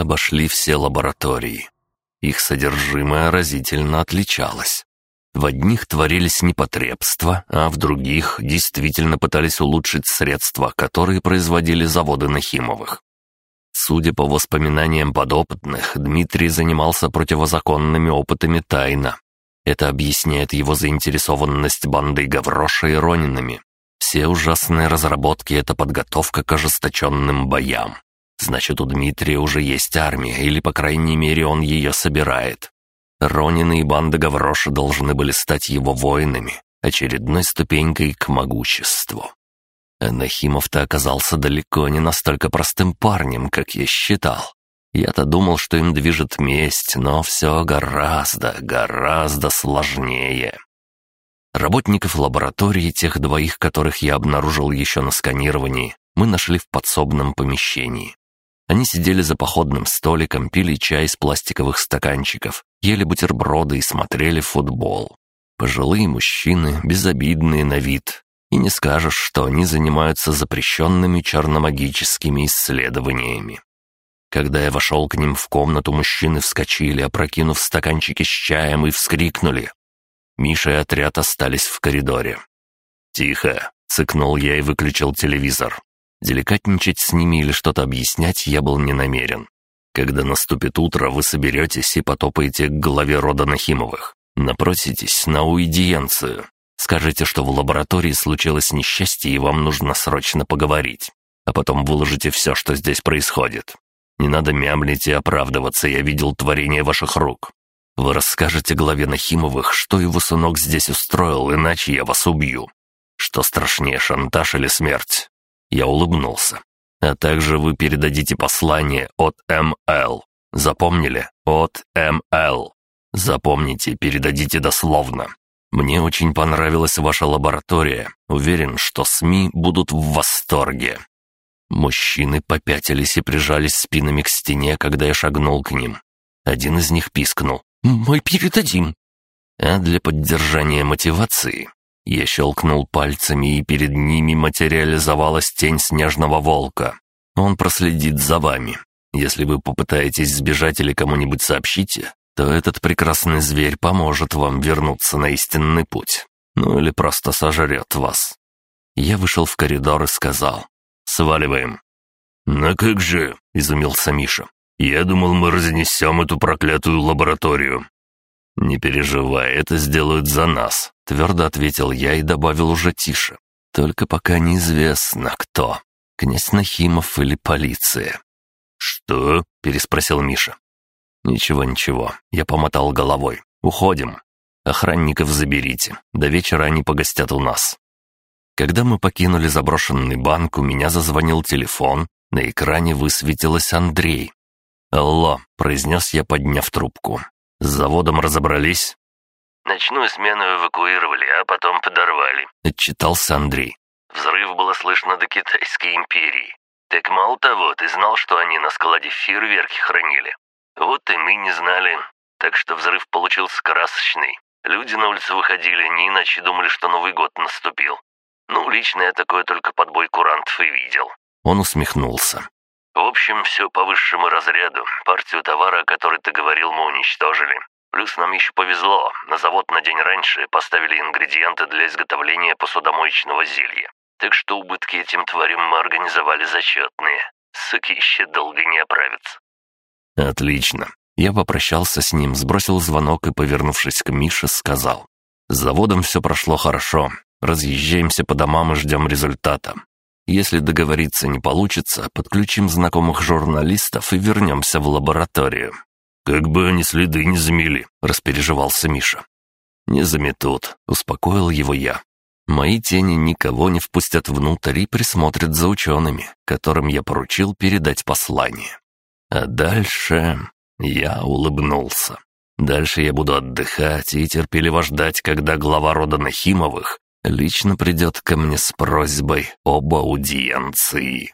Обошли все лаборатории. Их содержимое разительно отличалось. В одних творились непотребства, а в других действительно пытались улучшить средства, которые производили заводы Нахимовых. Судя по воспоминаниям подопытных, Дмитрий занимался противозаконными опытами тайно. Это объясняет его заинтересованность бандой Гавроша и Ронинами. Все ужасные разработки — это подготовка к ожесточенным боям. Значит, у Дмитрия уже есть армия, или, по крайней мере, он ее собирает. Ронины и банда Гавроша должны были стать его воинами, очередной ступенькой к могуществу. Нахимов-то оказался далеко не настолько простым парнем, как я считал. Я-то думал, что им движет месть, но все гораздо, гораздо сложнее. Работников лаборатории, тех двоих, которых я обнаружил еще на сканировании, мы нашли в подсобном помещении. Они сидели за походным столиком, пили чай из пластиковых стаканчиков, ели бутерброды и смотрели футбол. Пожилые мужчины, безобидные на вид, и не скажешь, что они занимаются запрещенными черномагическими исследованиями. Когда я вошел к ним в комнату, мужчины вскочили, опрокинув стаканчики с чаем и вскрикнули. Миша и отряд остались в коридоре. «Тихо!» — цыкнул я и выключил телевизор. Деликатничать с ними или что-то объяснять я был не намерен. Когда наступит утро, вы соберетесь и потопаете к главе рода Нахимовых. Напроситесь на уидиенцию. Скажите, что в лаборатории случилось несчастье и вам нужно срочно поговорить. А потом выложите все, что здесь происходит. Не надо мямлить и оправдываться, я видел творение ваших рук. Вы расскажете главе Нахимовых, что его сынок здесь устроил, иначе я вас убью. Что страшнее, шантаж или смерть?» Я улыбнулся. «А также вы передадите послание от МЛ. Запомнили? От МЛ. Запомните, передадите дословно. Мне очень понравилась ваша лаборатория. Уверен, что СМИ будут в восторге». Мужчины попятились и прижались спинами к стене, когда я шагнул к ним. Один из них пискнул. «Мы передадим». А для поддержания мотивации я щелкнул пальцами, и перед ними материализовалась тень снежного волка. Он проследит за вами. Если вы попытаетесь сбежать или кому-нибудь сообщите, то этот прекрасный зверь поможет вам вернуться на истинный путь. Ну или просто сожрет вас. Я вышел в коридор и сказал, «Сваливаем». «Ну как же?» — изумился Миша. «Я думал, мы разнесем эту проклятую лабораторию». «Не переживай, это сделают за нас», — твердо ответил я и добавил уже тише. «Только пока неизвестно, кто. Князь Нахимов или полиция». «Что?» — переспросил Миша. «Ничего, ничего». Я помотал головой. «Уходим. Охранников заберите. До вечера они погостят у нас». Когда мы покинули заброшенный банк, у меня зазвонил телефон. На экране высветилось Андрей. «Алло», — произнес я, подняв трубку. «С заводом разобрались?» «Ночную смену эвакуировали, а потом подорвали», — отчитался Андрей. «Взрыв было слышно до Китайской империи. Так мало того, ты знал, что они на складе фейерверки хранили. Вот и мы не знали. Так что взрыв получился красочный. Люди на улицу выходили, не иначе думали, что Новый год наступил. Ну, лично я такое только подбой курантов и видел». Он усмехнулся. «В общем, все по высшему разряду. Партию товара, о которой ты говорил, мы уничтожили. Плюс нам еще повезло. На завод на день раньше поставили ингредиенты для изготовления посудомоечного зелья. Так что убытки этим тварям мы организовали зачетные. Суки еще долго не оправятся. «Отлично». Я попрощался с ним, сбросил звонок и, повернувшись к Мише, сказал. «С заводом все прошло хорошо. Разъезжаемся по домам и ждем результата. Если договориться не получится, подключим знакомых журналистов и вернемся в лабораторию». «Как бы они следы не замели», — распереживался Миша. «Не заметут», — успокоил его я. «Мои тени никого не впустят внутрь и присмотрят за учеными, которым я поручил передать послание». А дальше я улыбнулся. Дальше я буду отдыхать и терпеливо ждать, когда глава рода Нахимовых лично придет ко мне с просьбой об аудиенции.